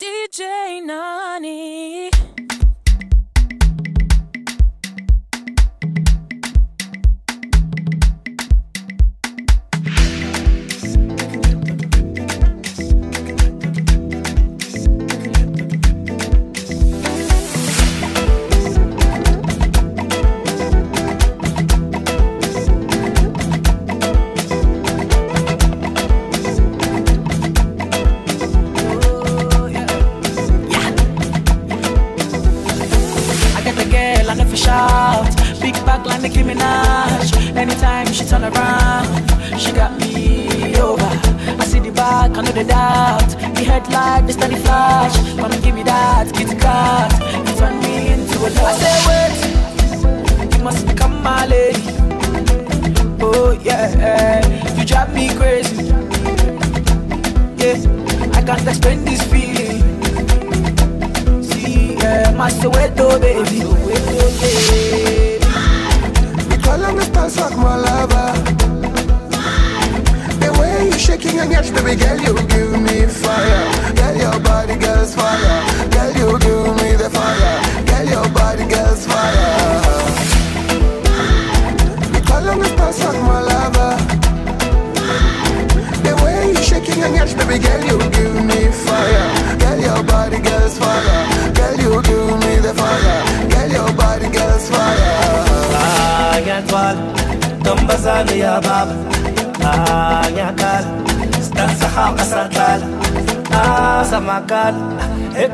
DJ Nani.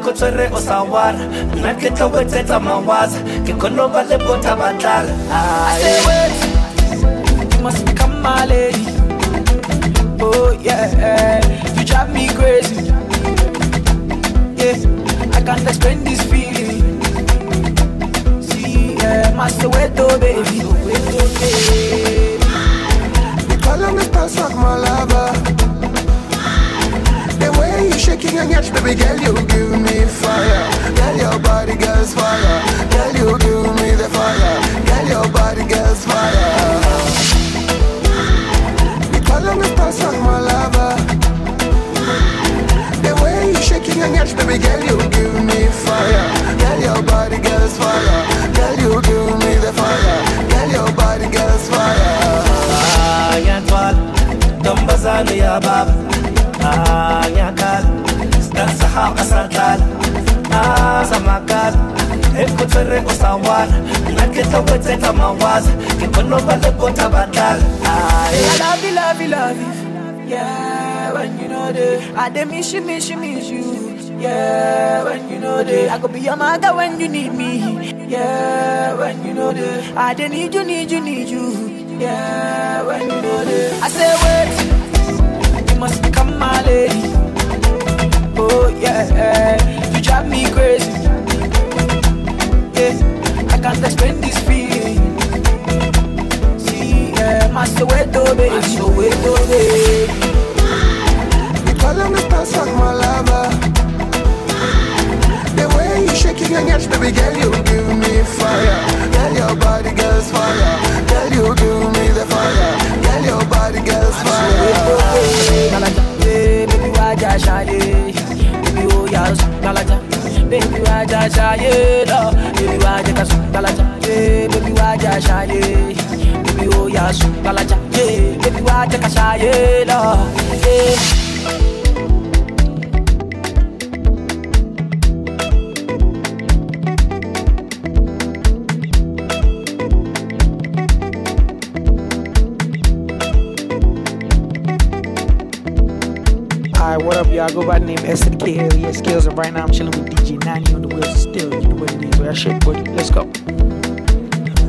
Eko tswere o sawar Na ke tlo wetsetsa mawaza Ke kono ba le bota batlala you must become my lady. Oh yeah, eh, you drive me crazy. Yeah, I can't explain this feeling. See, yeah, my Soweto baby, Soweto baby. Follow me, like my lover. The you shaking your yash, baby girl, you give me fire. Girl, your body girl's fire. Girl, you give me the fire. Girl, your body girl's fire. Follow me, stars like my lover. The way you shaking your yash, baby girl, you give me fire. Girl, your body girl's fire. Girl, you give me the fire. Girl, your body girl's fire. Ah, nyatwal, Tombazani ya baba Ah, I love you, love you, love you. Yeah, when you know I miss you, miss you, miss you. Yeah, when you know the I be your mother when you need me. Yeah, when you know the I dey need you, need you, need you. Yeah, when you know the I say wait, you must become my lady. Oh yeah, you drive me crazy. Yeah, I can't explain this feeling. See, yeah, my Soweto baby, Soweto baby. Follow me, stars like my lover. The way you shaking your yash, baby girl, you give me fire. Girl, your body girl's fire. Girl, you give me the fire. Girl, your girl's. Baby, baby oh ya su kalaja. Baby waja shaye, lo. Baby ka su kalaja. Baby baby oh ya su kalaja. Baby waja ka shaye, lo. What up, y'all? Go by the name SNK Area Skills, and right now I'm chilling with DJ 90 on the wheels of steel. You know what it is, that shit, boy. Let's go.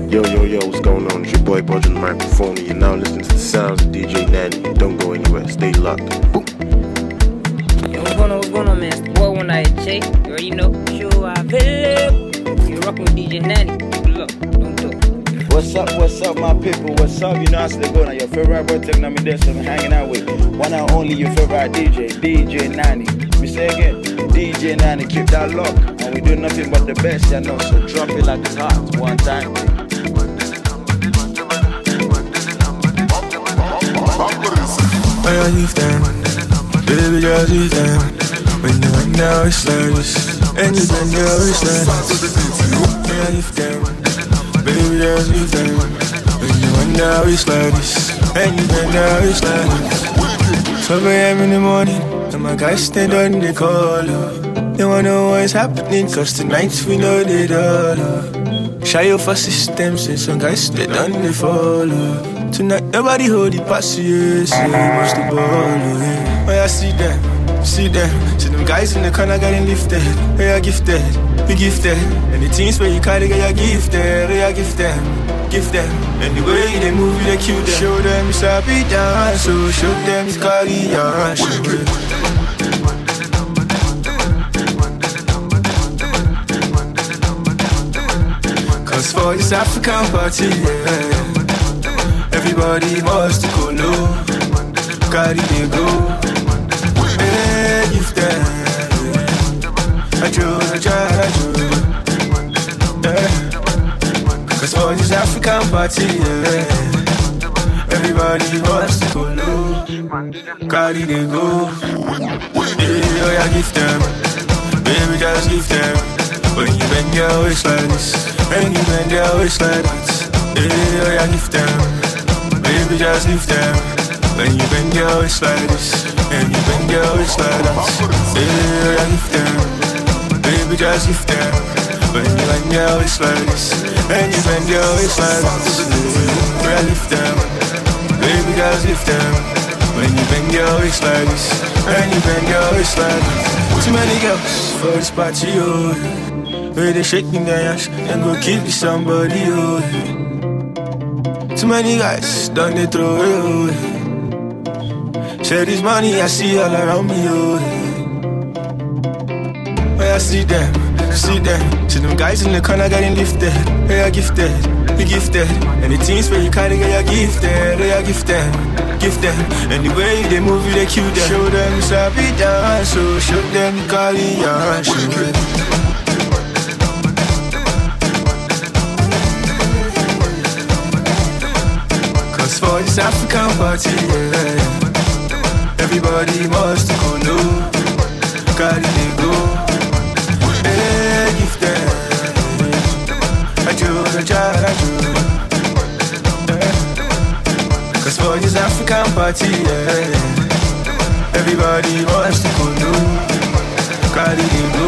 Yo, yo, yo, what's going on? It's your boy Bodge on the microphone, and you're now listening to the sounds of DJ Nani. Don't go anywhere, stay locked. Boom. Yo, what's going on? What's going on, man? It's the boy one night Jay. You already know. sure I feel. it. You're rocking with DJ Nani. Look, don't do it. What's up, what's up, my people? What's up? You know how they go now. Your favorite boy taking me there, so I'm hanging out with one and only your favorite DJ, DJ Nani. We say again, DJ Nani, keep that lock. And we do nothing but the best, you know, so drop it like it's hot. One time. Why you them? Baby girl, leave them. When you when bend your waist like this, and you bend your waist like this. Yeah, baby, just lift them. When you bend your waist like this, and you bend your waist like this. 12 a.m. in the morning, and my guys stand on the call. They wanna know what's happening, cause tonight we know they all. Shy your for system, since some guys they done they follow. Tonight nobody hold it past you, so you the ball. Yeah. Oh, I see them, see them. See them guys in the corner getting lifted. They are gifted, we gifted. And the things where you carry, they are gifted, they are gifted. Give them, and the way they move, they cute them. Show them it's a beat dance, so show them it's carry on, show them. Cause for this African party, yeah, everybody must go low. Carry they go. Cause for this African party, yeah, everybody must go low. Carry they go. Yeah, oh yeah, give them. Baby, just give them. When you bend your waist like when you bend your waist like that, oh yeah, give them. Baby, just give them. When you bend your waist like this, you bend your waist like oh yeah, give them. Just give them. When you waist like that, yeah, oh yeah, give them. Baby, waist like this, when you bend your waist like that. Too many girls for this party, oh. Where they shaking their ass and go kill somebody, oh. Too many guys done they throw it, oh. Share this money I see all around me, oh. See them, see them. See them guys in the corner getting lifted. They are gifted, we gifted. And the things where you carry, they are gifted, they are gifted. Give them, and the way they move, you they cute them. Show them beat dance, so show them carry on, show for this African party, yeah, everybody must go. Carry they go. Do, do. Cause for this African party, yeah, everybody wants to go low. Carry they go.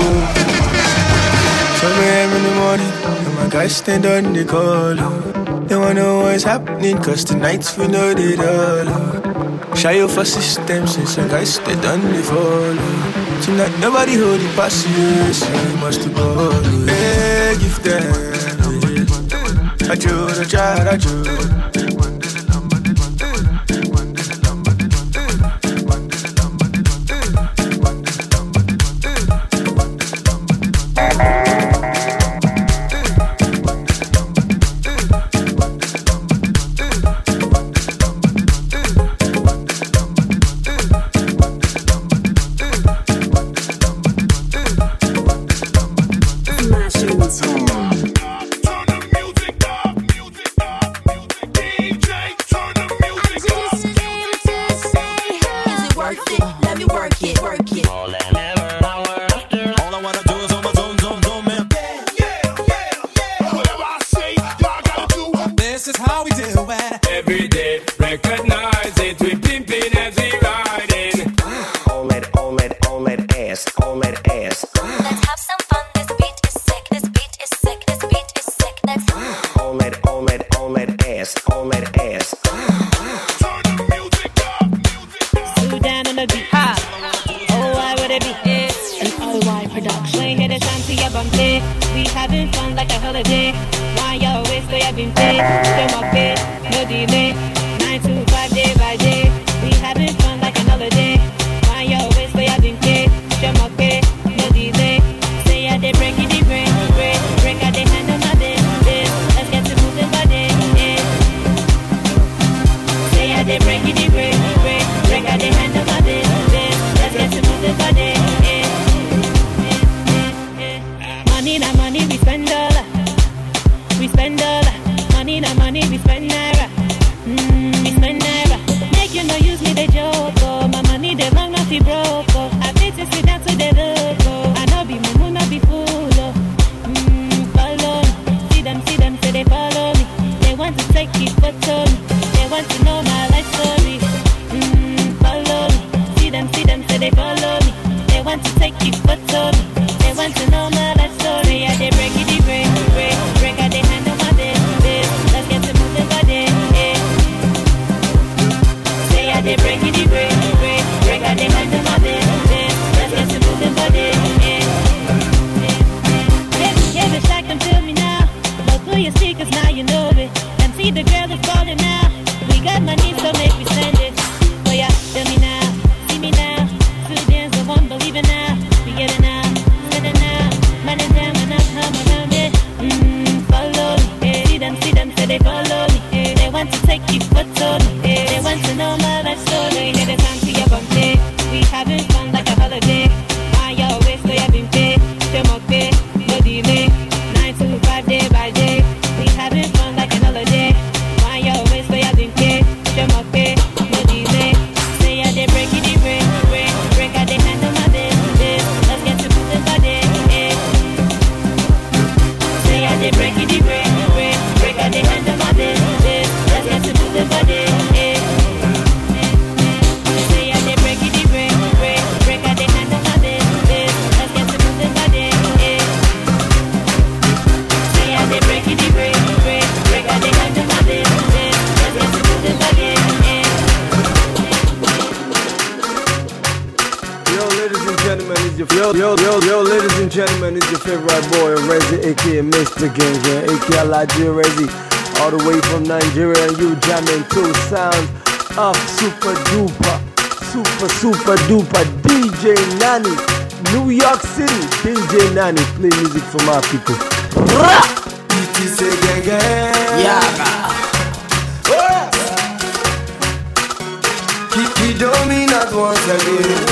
12 a.m. in the morning, and my guys stand on the call. Oh. They wanna know what's happening, cause tonight's we know they all. Oh. Shy your for system, since some guys they done they oh. follow. Tonight nobody hold it past you, so you must go. Hey, give them. I do, I try, I do. Nani, play music for my people. It is a gang gang. Yeah. Kiki dominant once again.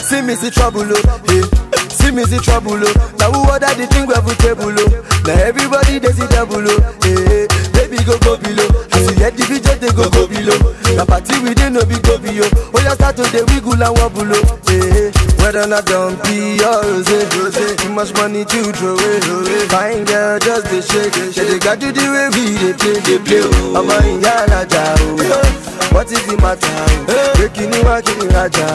See me see trouble, oh, eh. See me see trouble, oh. Now who order the thing we have table, oh. Now everybody they see double, oh, eh. Baby go go below. I see head the DJ they go go below. Now party we dey no be go be yo. Oh yeah start to the wiggle and wobble, oh, eh. Whether not be or rose, rose. Too much money to throw away. Eh, eh. Fine girl just they shake, shake. They got you the way we they play, they play. Oh, I'm a Indiana oh. Eh, what is the matter? Oh? Breaking you, walking in Raja.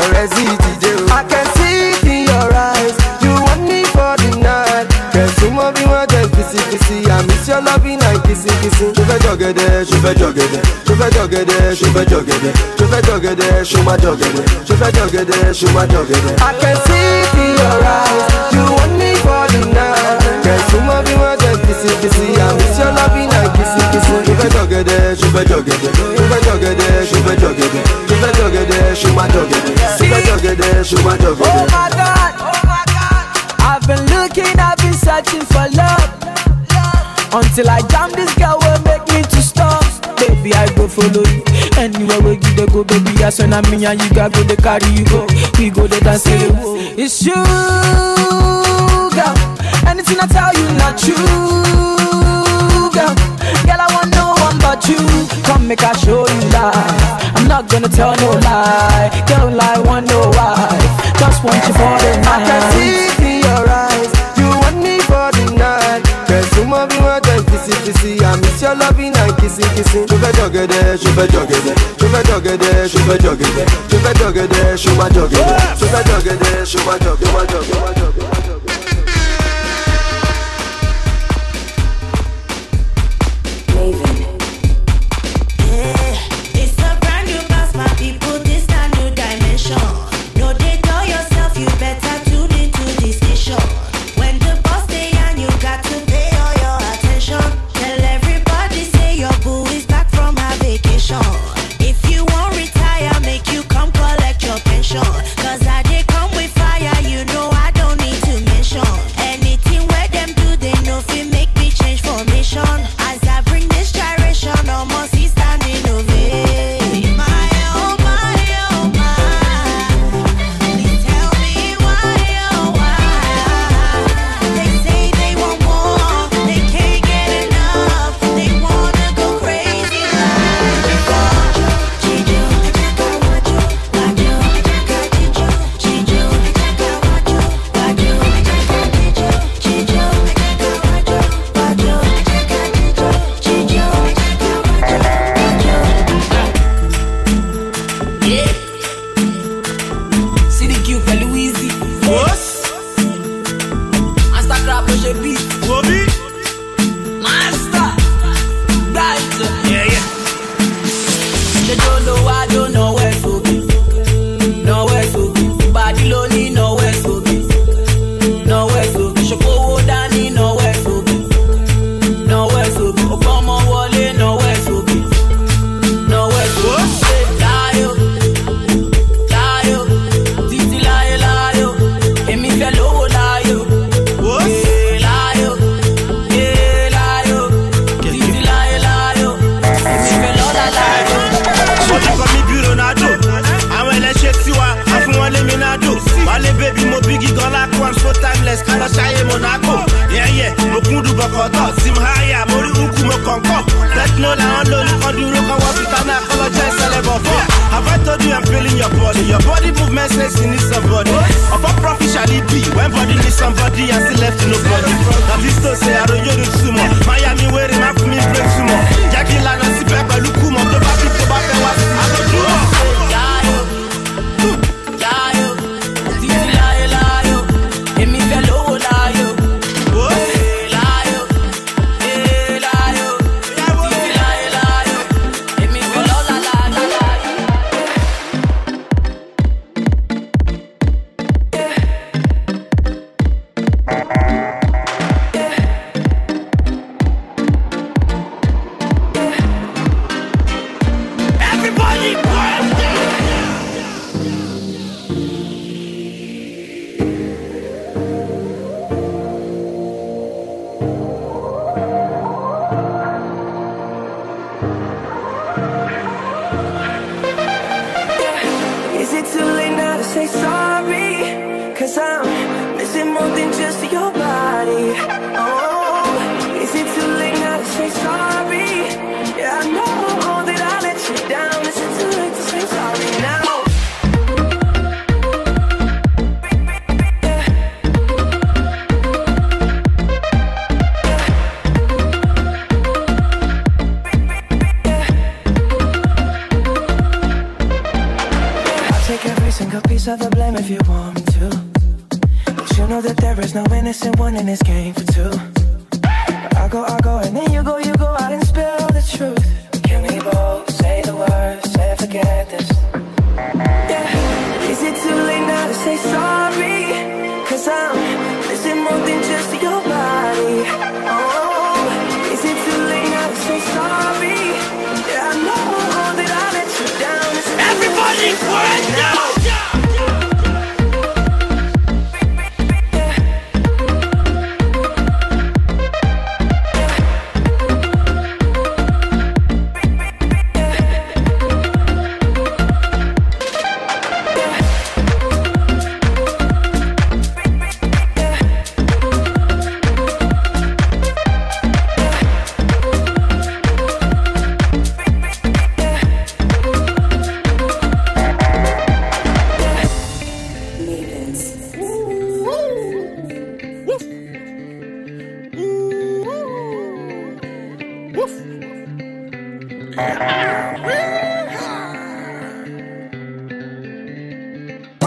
Or is it? I can see it in your eyes. You want me for the night. You want to kissy kissy. I miss your loving and kissy kissy. Je vais jogger, je vais jogger, je vais jogger, je vais jogger, je vais jogger, je vais jogger, je vais jogger, je vais jogger. I can see it in your eyes. You want me for the night. You want to kissy kissy. I miss your loving and kissy kissy. Je vais jogger, je vais jogger, je vais jogger, je vais jogger, je vais jogger, je vais jogger, je vais jogger, je vais jogger. Oh my God, oh my God. I've been looking, been searching for love. Until I jam this girl will make me to stop. Baby, I go follow you. Anywhere where you dey go, baby, I send me and you got go they carry you go. We go there dance say It's you, girl. Anything I tell you, not true, girl. Girl, I want no one but you. Come make I show you life. I'm not gonna tell no lie. Girl, I want no wife. Just want you for the I can night. see kiss your loving and kissing kissing. Chuve jogede, chuve jogede, chuve jogede, chuve jogede, chuve jogede, chuva jogede, chuve jogede, chuva jogede, chuva jogede.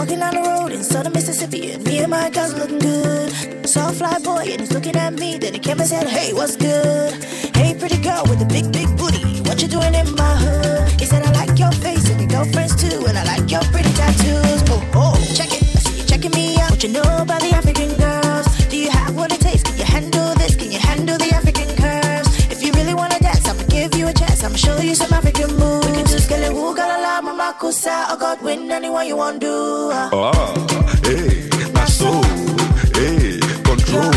Walking down the road in southern Mississippi, and me and my guys looking good. Saw a fly boy, and he's looking at me. Then he came and said, Hey, what's good? Hey, pretty girl with a big, big booty, what you doing in my hood? He said, I like your face and your girlfriend's too, and I like your pretty tattoos. Oh, oh, check it. I see you checking me out. What you know about the African girls? Do you have what it takes? Can you handle this? Can you handle the African curves? If you really wanna dance, I'ma give you a chance. I'ma show you some African kusa. Oh God, win anyone you want to. Ah, hey, na so, hey, control,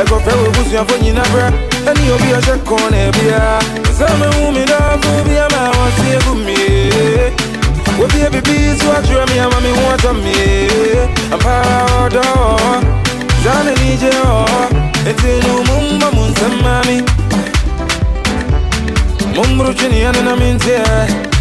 ego fẹ́ wo gúúsù yàn fóyìn náà fẹ́ ẹni òbí ọṣẹ kan ẹ̀ bí a sẹ́mi wù mí náà fún bí a máa wọ́n sí egun mi òbí ẹbí bí tí wàá jùlọ mi àmọ́ mi wọ́n tọ́ mi àmọ́ ọ̀dọ́ zani ní jẹ́ ọ́ ètò inú mú ń bọ̀ mú ń sẹ́ mami. Mú ń burú jù ní ẹnu náà mi ń tiẹ̀.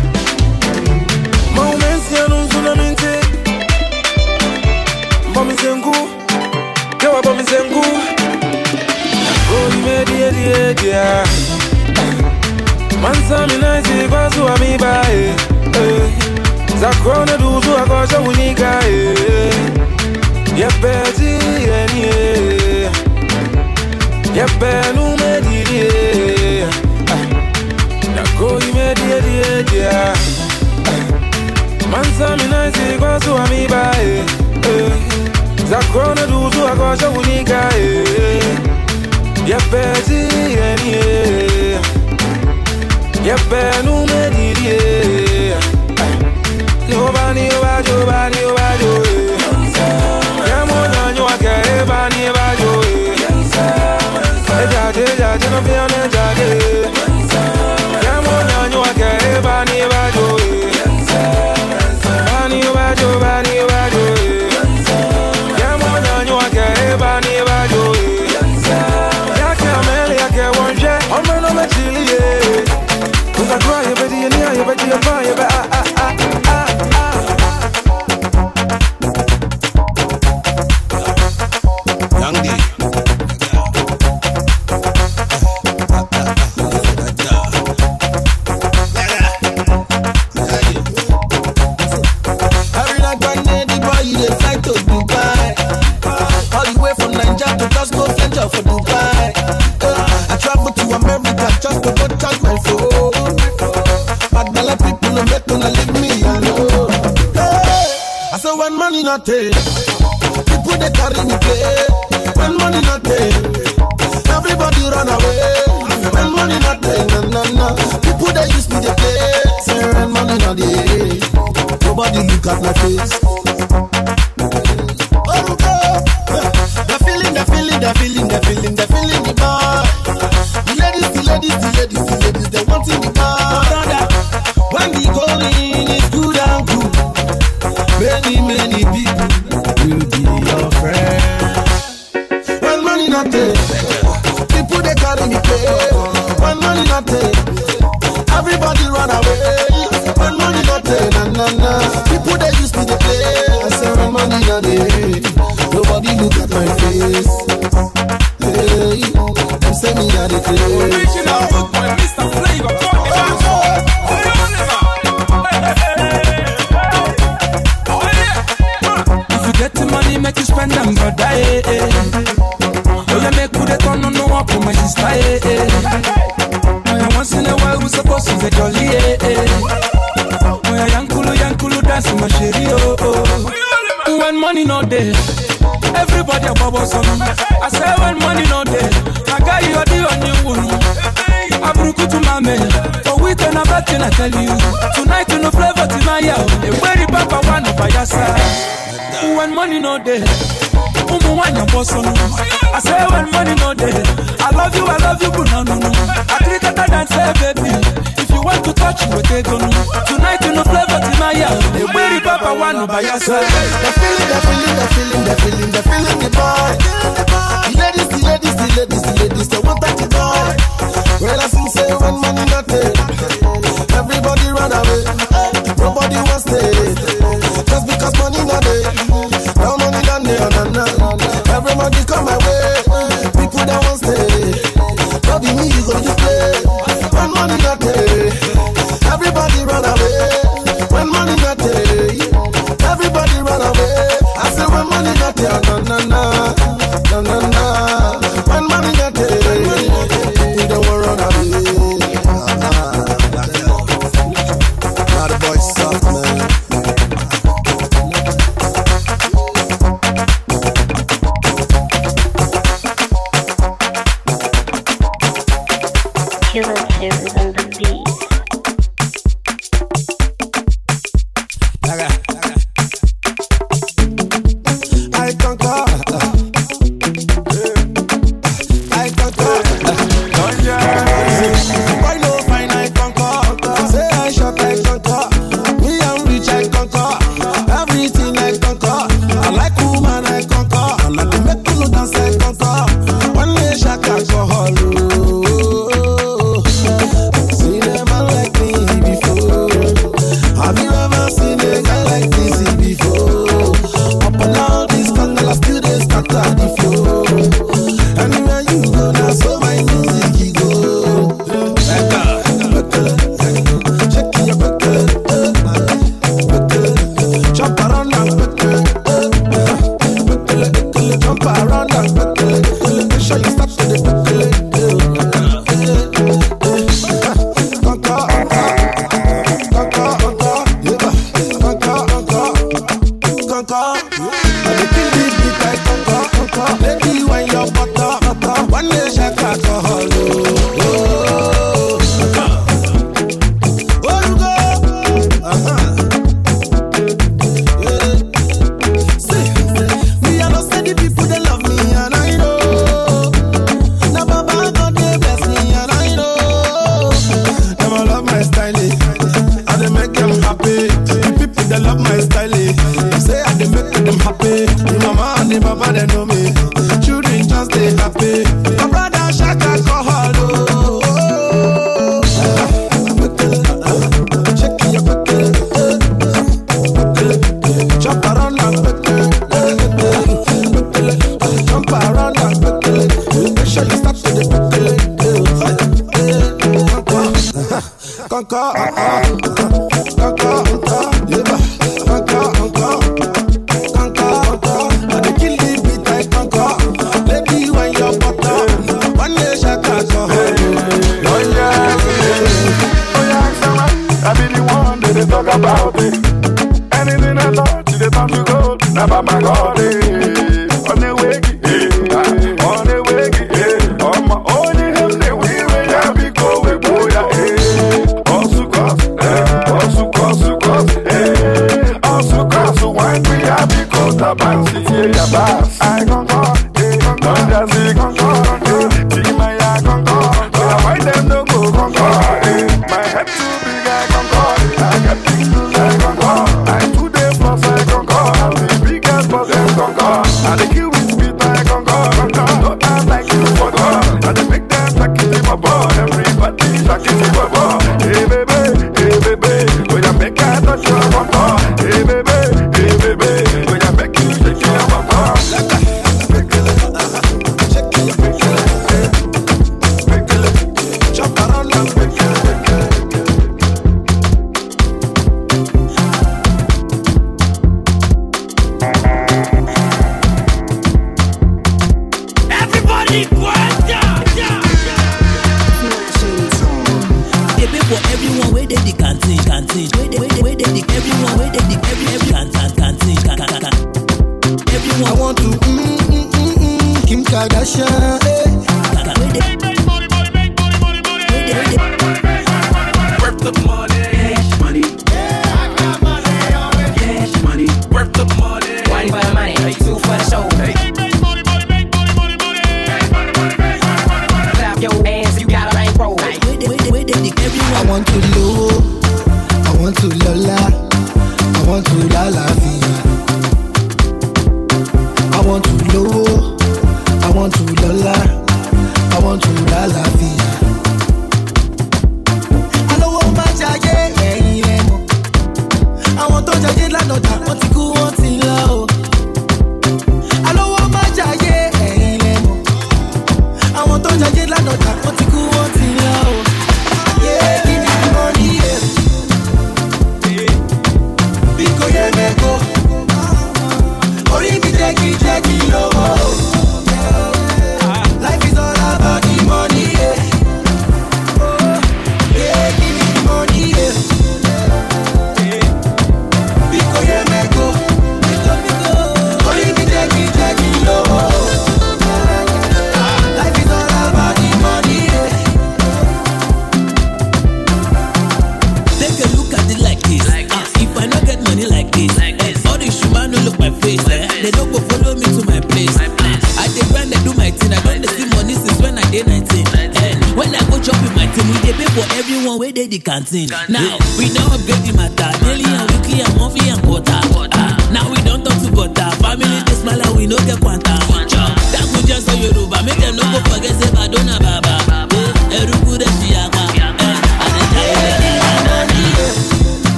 wetin i tell you? Tonight you no flavour They yaw egberi papa wa na bayasa when money no dey ụmụ nwanyị agbọsọnụ i say when money no dey i love you i love you buna nunu akirikata dan say baby. If you want to touch you wete gonu tonight you no flavour tonight yaw egberi papa wa na bayasa. the feeling the feeling the feeling the feeling the feeling the boy. The ladies the ladies the ladies the ladies they wan that the boy. Well i see say when money no dey nobody stay. Just because money not there, now money done there, na na. Every money come my boy, stop, man.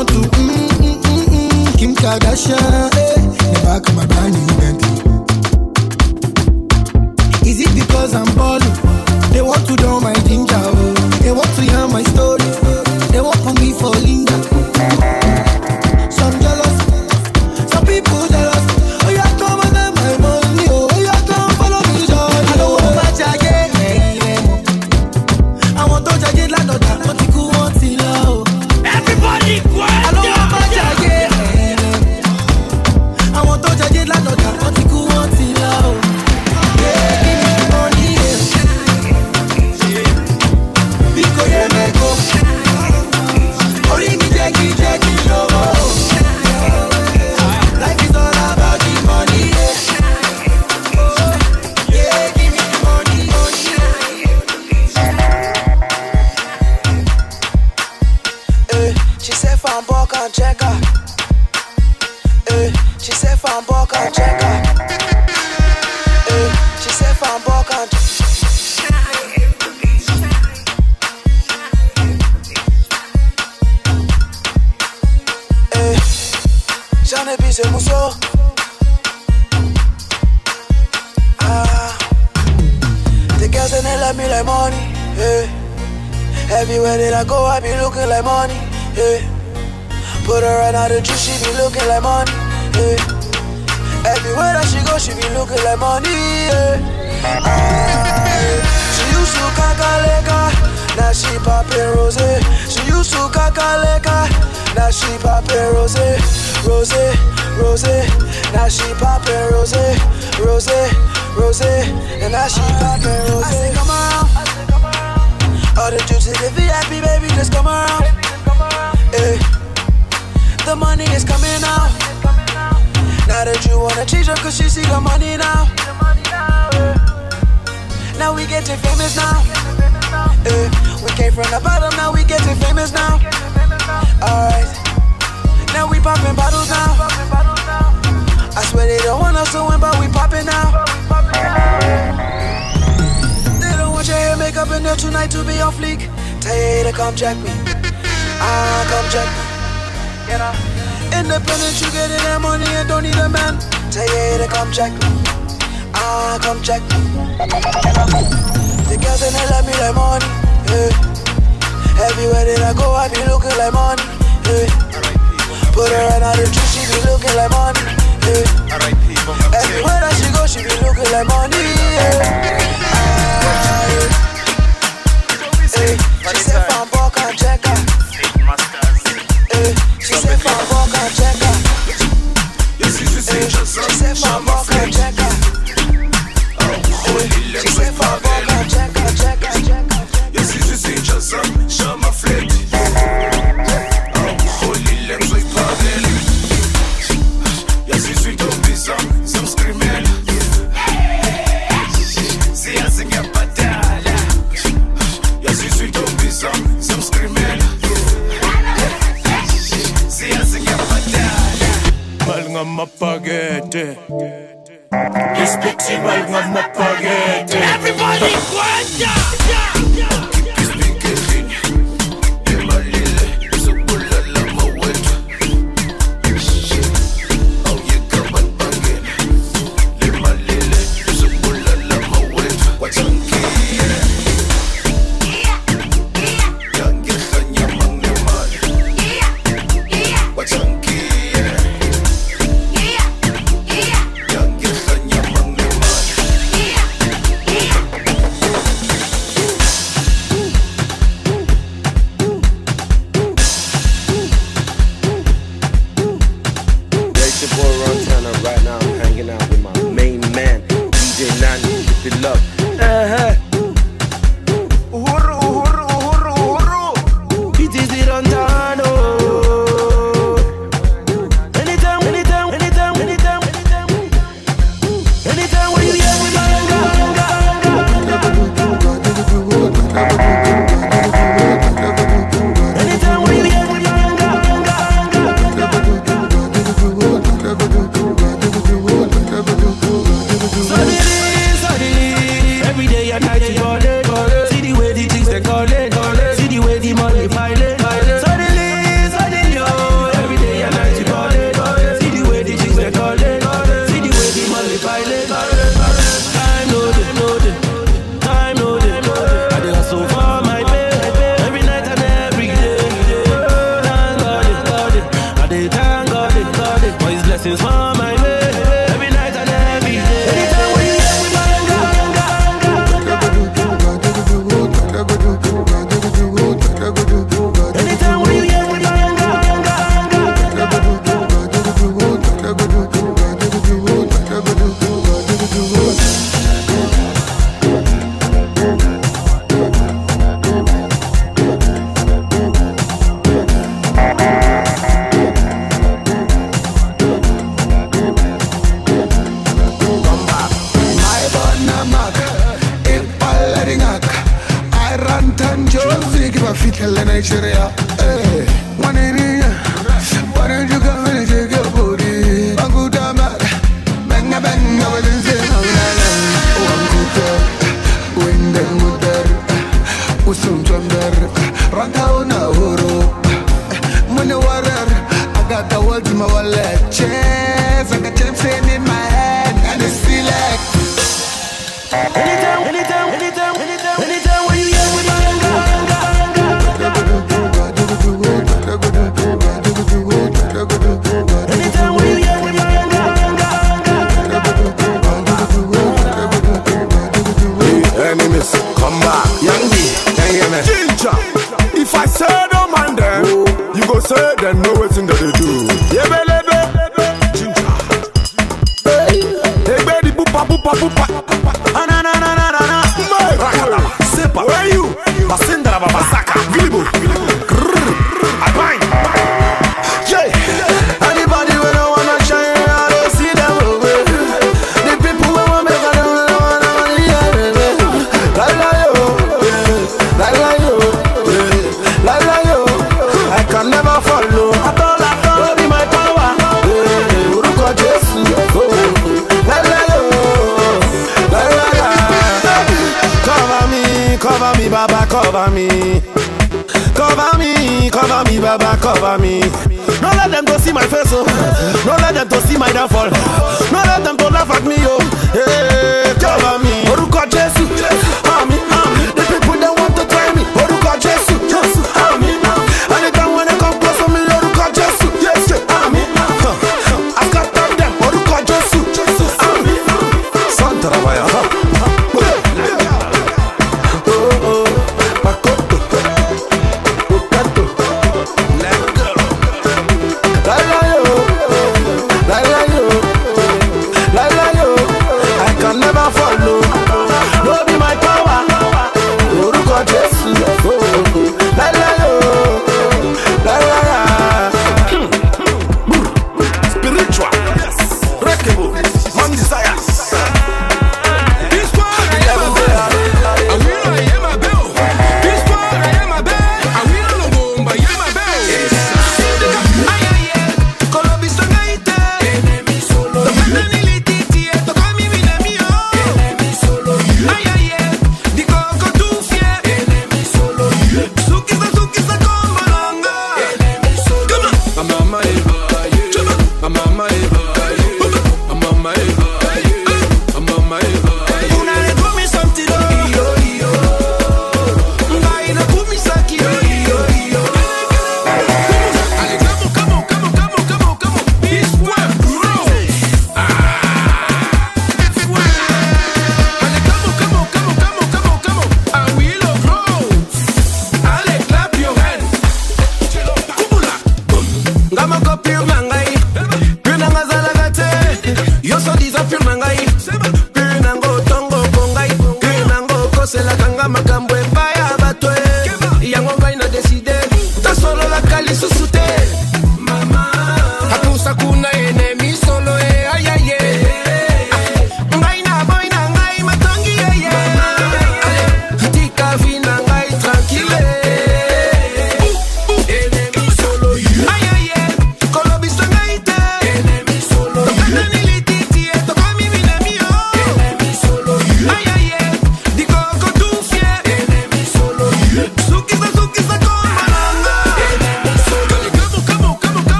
want to mm, mm, mm, mm, Kim Kardashian, eh? The back of my brand new Bentley. Is it because I'm ballin'? They want to know my famous now. eh. we came from the bottom, now we getting famous now. Alright, now we popping bottles now. I swear they don't want us to win, but we popping now. They don't want your hair, makeup, and nail tonight to be off fleek. Tell you to come check me. Ah, come check me. Independent, you get it, that money and don't need a man. Tell you to come check me. Ah, come check me. The girls and they love me like money. Yeah. Everywhere that I go, I be looking like money. Yeah. Put her right out the tree, she be looking like money. Yeah. Everywhere that she go, she be looking like money. Yeah. She said, "Fan walk and check her." Eh, she said, "Fan walk and check her." Eh, she said, "Fan walk and check. This His pixie white one more spaghetti.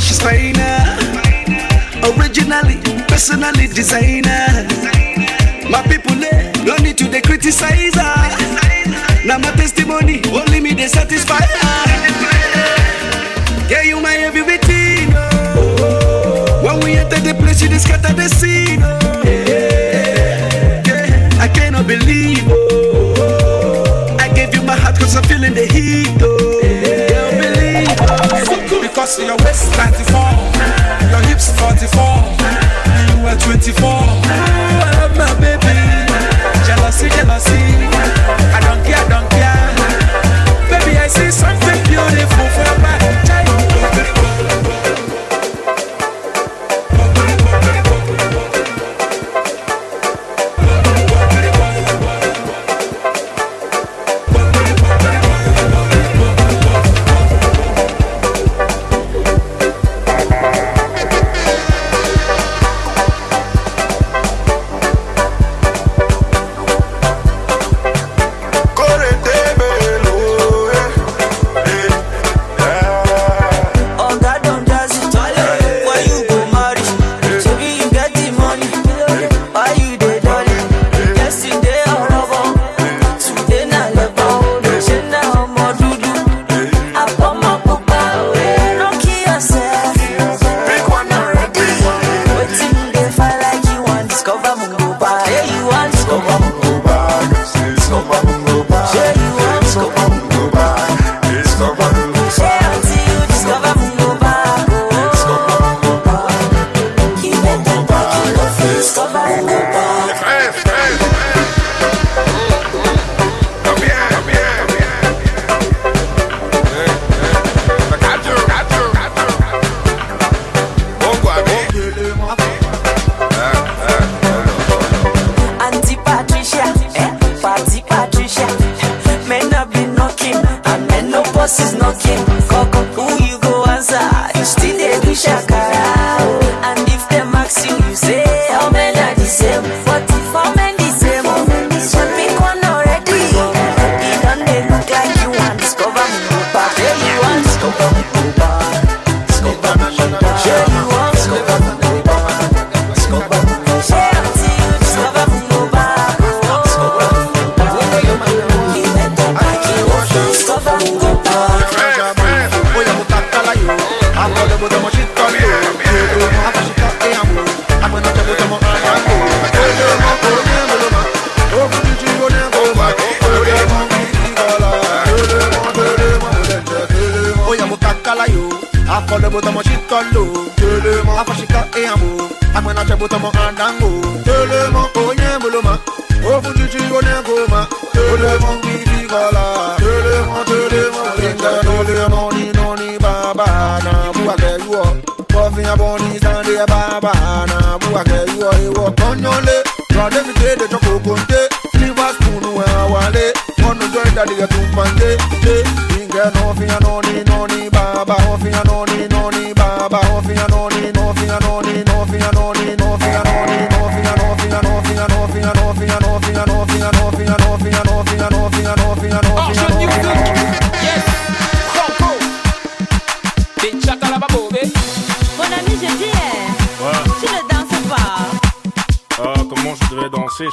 she's finer. Originally, personally designer. My people, eh, no need to they criticize her. Now my testimony, only me they satisfy her. Yeah, you my everything. Oh. When we enter the place, you scatter the scene. Oh. Yeah, I cannot believe. Oh. I gave you my heart cause I'm feeling the heat so your waist 94, your hips 44, and you are 24. Oh, my baby, jealousy, jealousy.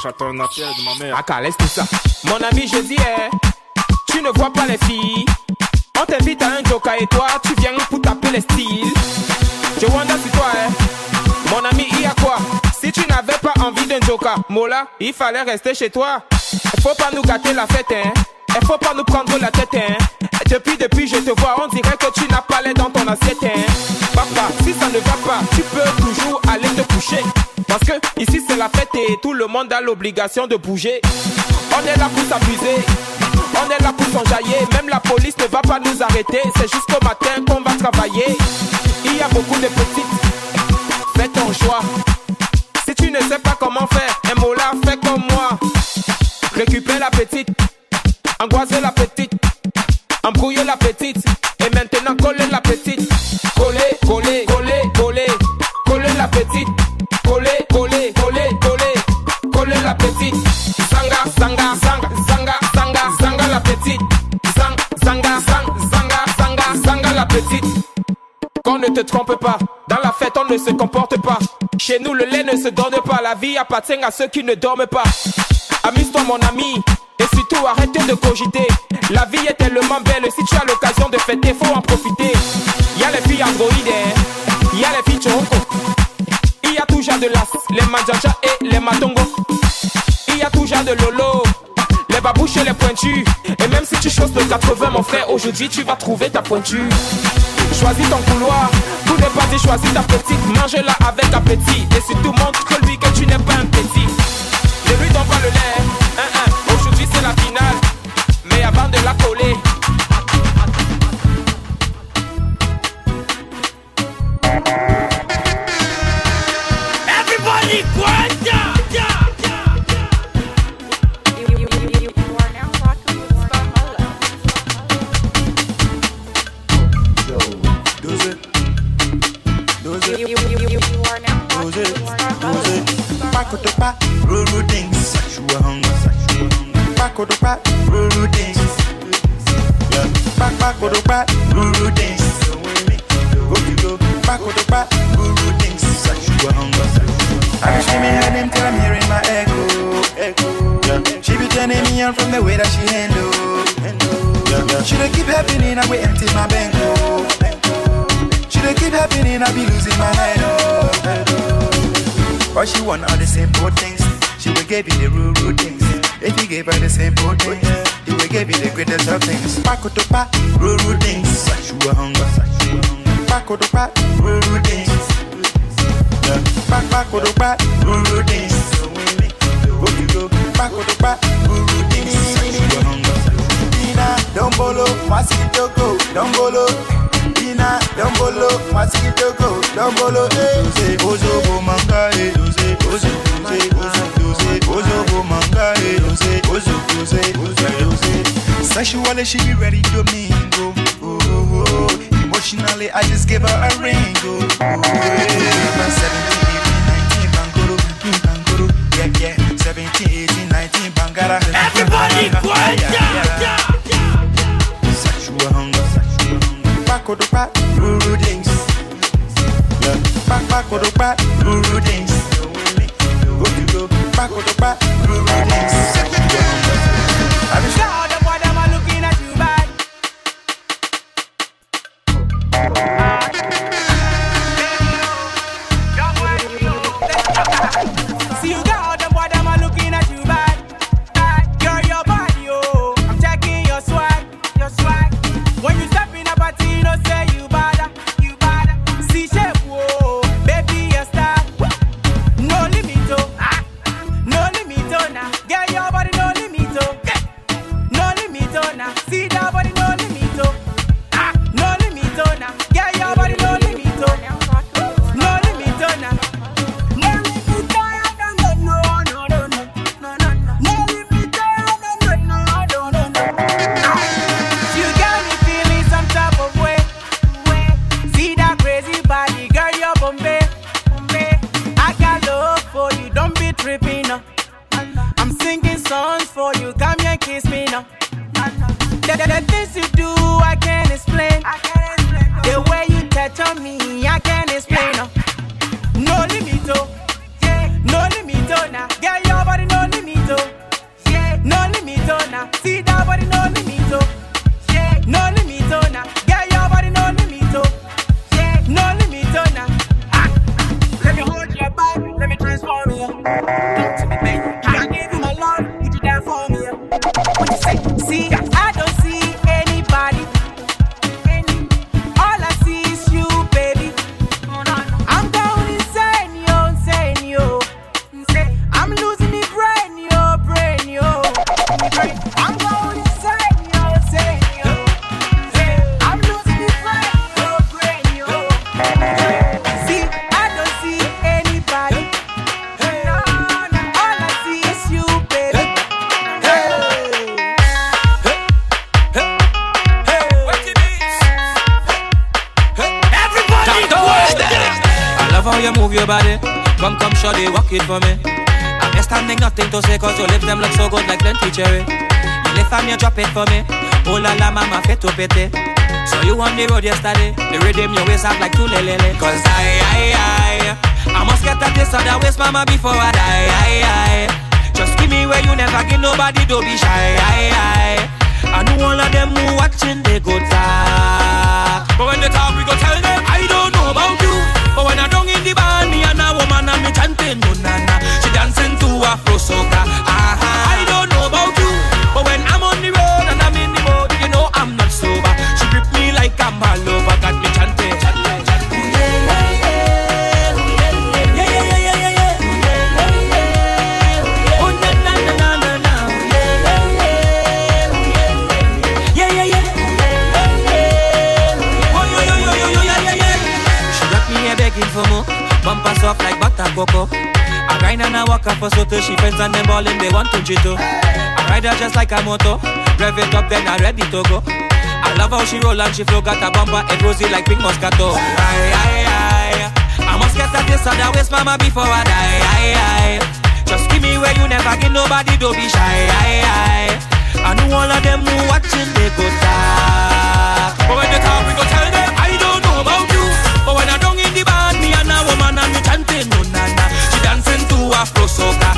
Un de ma mère. Ah, laisse tout ça. Mon ami, je dis, eh, tu ne vois pas les filles. On t'invite à un joker et toi, tu viens pour taper les styles. Je wonder si toi, eh, mon ami, il y a quoi? Si tu n'avais pas envie d'un joker, Mola, il fallait rester chez toi. Faut pas nous gâter la fête, hein. Il faut pas nous prendre la tête, hein. Depuis, depuis, je te vois, on dirait que tu n'as pas l'air dans ton assiette, hein. Papa, si ça ne va pas, tu peux toujours aller te coucher. Parce que ici c'est la fête et tout le monde a l'obligation de bouger. On est là pour s'amuser, on est là pour s'enjailler. Même la police ne va pas nous arrêter. C'est jusqu'au matin qu'on va travailler. Il y a beaucoup de petites, fais ton choix. Si tu ne sais pas comment faire, un mot là, fais comme moi. Récupère la petite, angoisser la petite, embrouiller la petite. Et maintenant coller Qu'on ne te trompe pas, dans la fête on ne se comporte pas. Chez nous le lait ne se donne pas, la vie appartient à ceux qui ne dorment pas. Amuse-toi mon ami, et surtout arrête de cogiter. La vie est tellement belle, si tu as l'occasion de fêter, faut en profiter. Y a les filles androïdes, hein. y a les filles choroko. Il y a toujours de l'as, les manjaja et les matongo. Il y a toujours de lolo, les babouches et les pointus. Et même si tu choses le 80, mon frère, aujourd'hui tu vas trouver ta pointure. Choisis ton couloir, pour ne pas dire choisis ta petite, mange-la avec appétit. Et surtout montre-lui que tu n'es pas un petit. Ne lui donne pas le lait, aujourd'hui c'est la finale. Mais avant de la coller, Everybody, Guanta! Paco to pa, ruru dings. Sexual hunger. Sexual hunger. Paco to pa, ruru dings. Yeah. Pac paco to pa, ruru dings. Go you go. Paco ruru dings. Sexual hunger. I be screaming her name till I'm hearing my echo. Echo. Yeah. She be turning me on from the way that she handle. Yeah. Yeah. She don't keep happening, I will empty my bank. Oh. She don't keep happening, I be losing my head. Oh. Oh. She want all the same poor things. She will give you the rude, rude things. If you gave her the same poor things, he will give you the greatest of things. Paco to pa, rude, rude things. Sexual hunger. Paco to pa, rude, rude things. Paco to pa, rude, rude things. Go you go. Paco to pa, rude, rude things. Sexual hunger. Dina, Dombolo, Masitoko, Dombolo. Dina, Dombolo, Masitoko, Dombolo, eh. Ozo bo manga, eh. Ozo, ozo, ozo, ozo bo manga, eh. Ozo, ozo, ozo. Sexually, she be ready to mingle. Oh, oh, oh. Emotionally, I just give her a ring. Oh, oh, yeah. 17, 18, 19, bangoro, mm, bangoro. Yeah, yeah. 17, 18, 19, bangara. Everybody, quiet yeah, yeah. Hunger. Paco to pa, ruru dings. Yeah. Pa, Paco to pa, ruru dings. Go you go. Paco to pa, ruru dings. Sexual hunger. I be All the boy bad. historia está off for Soto. She fence and then ballin', they want to jito. I ride her just like a motor. Rev it up, then I ready to go. I love how she roll and she flow, got a bumper, it rosy like pink moscato. Aye, aye, aye. I must get at this other waist, mama, before I die. Aye, aye. Just give me where you never give nobody, don't be shy. Aye, aye. I know all of them who watching, they go talk. But when they talk, we go tell them, I don't know about you. But when I don't in the band, me and a woman and me chanting, no sua flor solta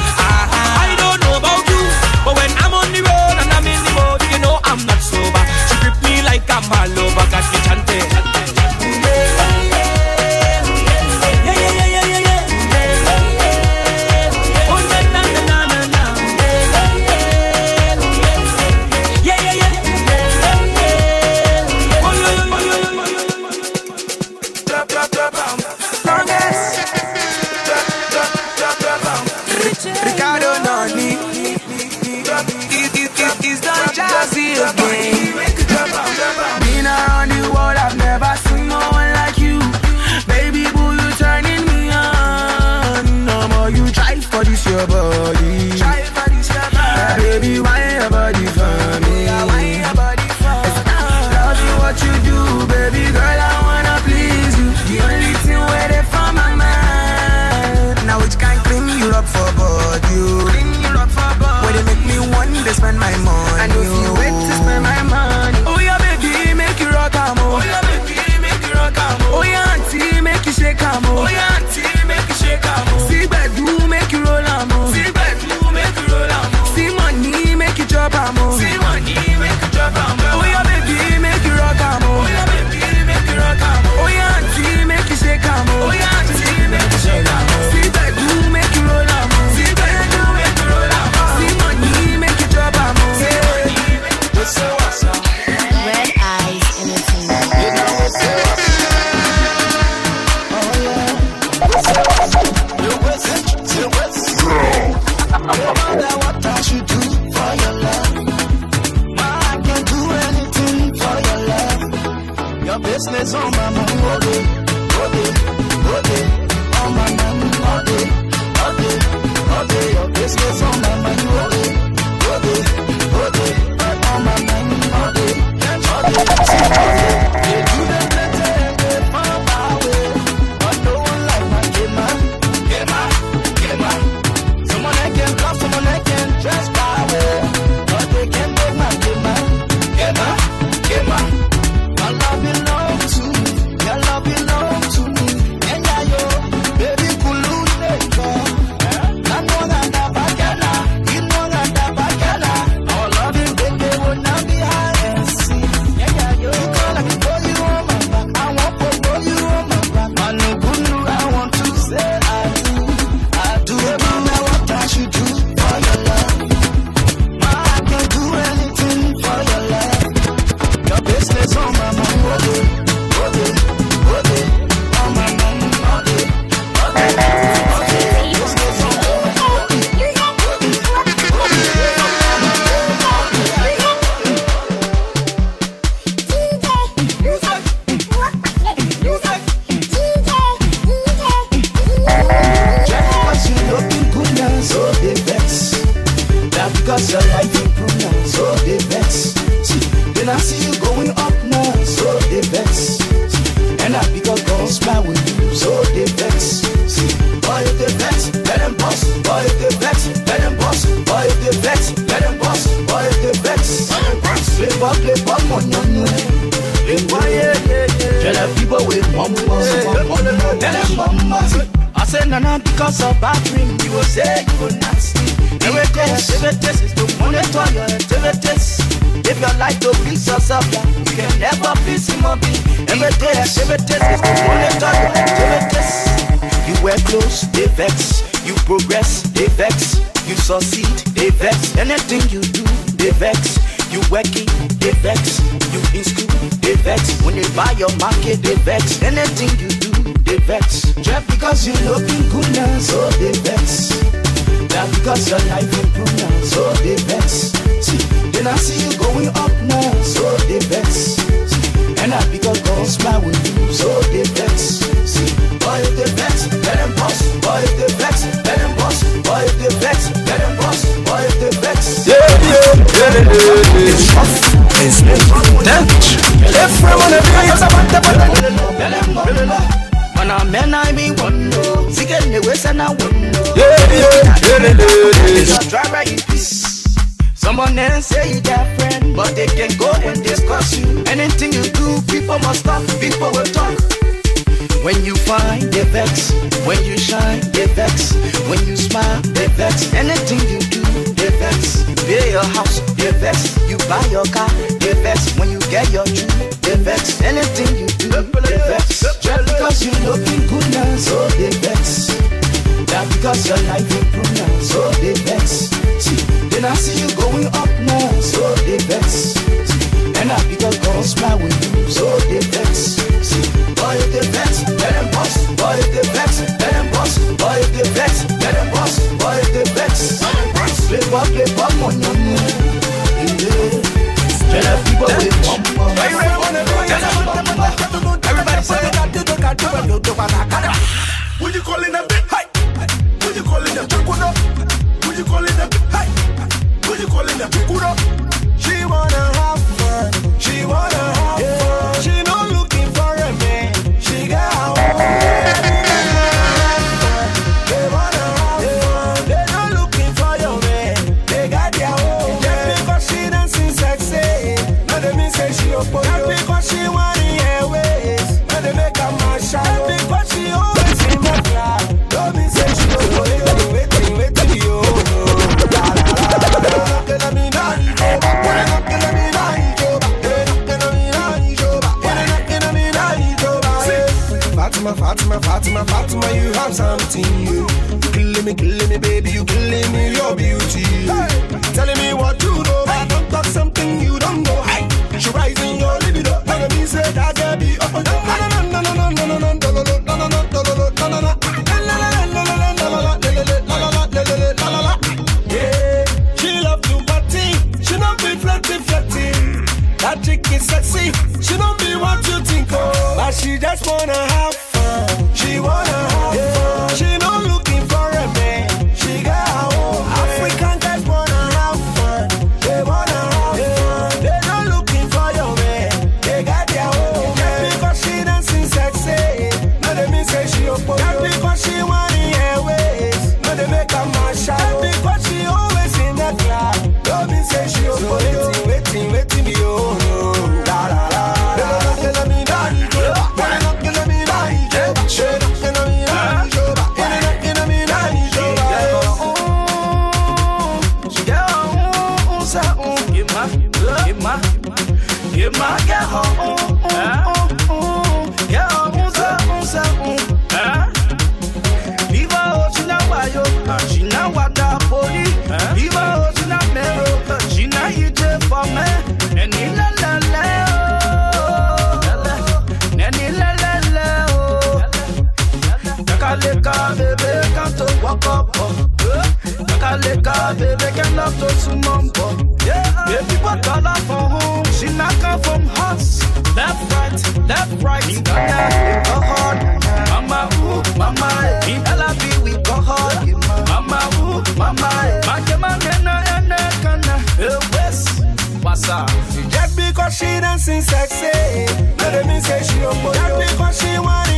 Boy if vex, let them boss. Boy if vex, let them boss. Boy if vex, let them boss. Play ball, play ball, mon yon yon. Play ball, yeah, yeah, yeah. Tell the people with mama, tell them mama. I say nana because of bad dream, you will say you will not sleep. Day activities is to your activities. If your life to please yourself, you can never please human being. Every day activities is to monitor your activities. You wear clothes, they vex. You progress, they vex. You succeed, they vex. Anything you do, they vex. You working, they vex. You in school, they vex. When they buy your market, they vex. Anything you do, they vex. Just because you looking good now, so they vex. Now because your life improve now, so they vex. See, then I see you going up now, so they vex. And I because God smile with you, so they vex. Yeah, yeah, yeah, yeah. It's rough. It's damage. Everyone be a When I'm men, I mean one no. Get me waist and I win no. Yeah, yeah, yeah, yeah, yeah. Driver in peace. Someone else say you their friend, but they can go and discuss you. Anything you do, people must talk, people will talk. When you find they vex, when you shine they vex, when you smile they vex. Anything you do vex. Pay your house they vex, you buy your car they vex. When you get your due they vex. Anything you do they vex. Just because you looking good now, oh, so they vex. Now because your life improve now, so they vex. See, then I see you going up now, so they oh, vex. See, and I because God smile with you, oh, so they vex. See, boy if they let them boss. Boy if they let them boss. Boy if they let them boss. Boy if they wake up on your we go hard. Mama ooh, mama eh. In LAB we go hard. Mama ooh, mama eh. Majema nena ene kana. Eh, West, what's up? Just because she dancing sexy, no they mean say she a boy. Just because she Brazil.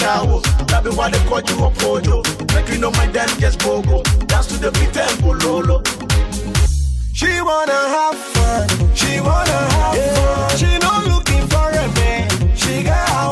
showers. That be why they call you a polo. Make you know my dance gets bogo. That's to the beat and bololo. She wanna have fun. She wanna have yeah. fun. She no looking for a man. She got